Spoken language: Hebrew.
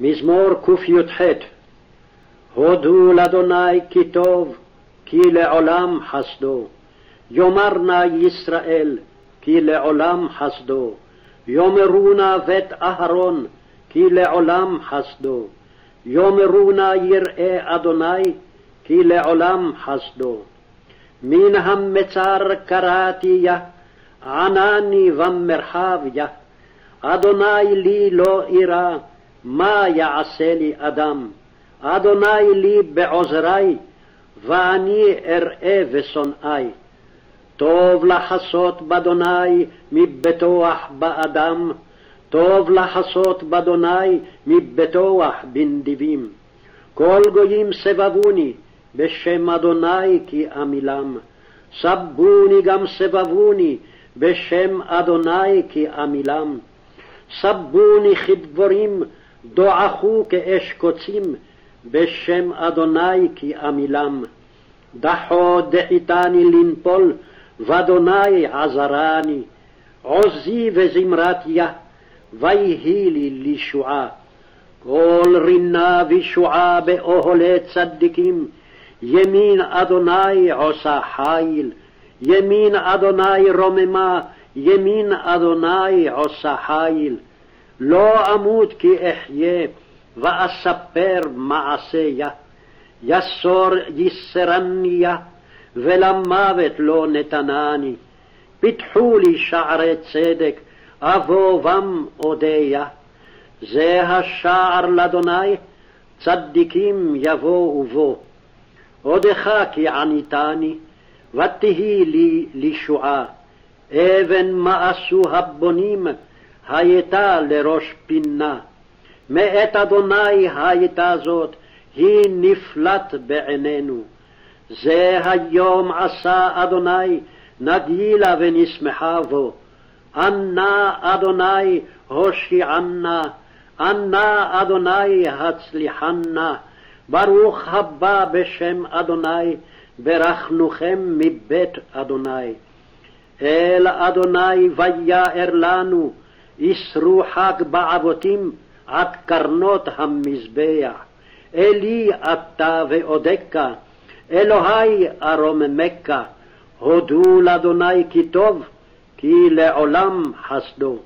מזמור קי"ח הודו לאדוני כי טוב, כי לעולם חסדו. יאמר נא ישראל, כי לעולם חסדו. יאמרו נא בית אהרון, כי לעולם חסדו. יאמרו נא יראה אדוני, כי לעולם חסדו. מן המצר קראתי יה, ענני במרחב יה. אדוני לי לא אירא, מה יעשה לי אדם? אדוני לי בעוזרי, ואני אראה ושונאי. טוב לחסות באדוני מבטוח באדם, טוב לחסות באדוני מבטוח בנדיבים. כל גויים סבבוני, בשם אדוני כי עמילם. סבוני גם סבבוני, בשם אדוני כי עמילם. סבוני כדבורים, דועכו כאש קוצים, בשם אדוני כי עמילם. דחו דחיתני לנפול, ואדוני עזרני. עוזי וזמרת יה, ויהי לי לישועה. כל רינה וישועה באוהלי צדיקים, ימין אדוני עושה חיל, ימין אדוני רוממה, ימין אדוני עושה חיל. לא אמות כי אחיה, ואספר מעשיה. יסור יסרניה, ולמוות לא נתנני. פיתחו לי שערי צדק, אבוא בם אודיה. זה השער לאדוני, צדיקים יבואו בו. עודך כי עניתני, ותהי לי לישועה. אבן מאסו הבונים, הייתה לראש פינה. מאת אדוני הייתה זאת, היא נפלט בעינינו. זה היום עשה אדוני, נגילה ונשמחה בו. ענה אדוני הושיענה, ענה אדוני הצליחנה. ברוך הבא בשם אדוני, ברכנוכם מבית אדוני. אל אדוני ויער לנו, איסרו חג בעבותים עד קרנות המזבח. אלי אתה ואודקה, אלוהי ארוממך, הודו לאדוני כי טוב, כי לעולם חסדו.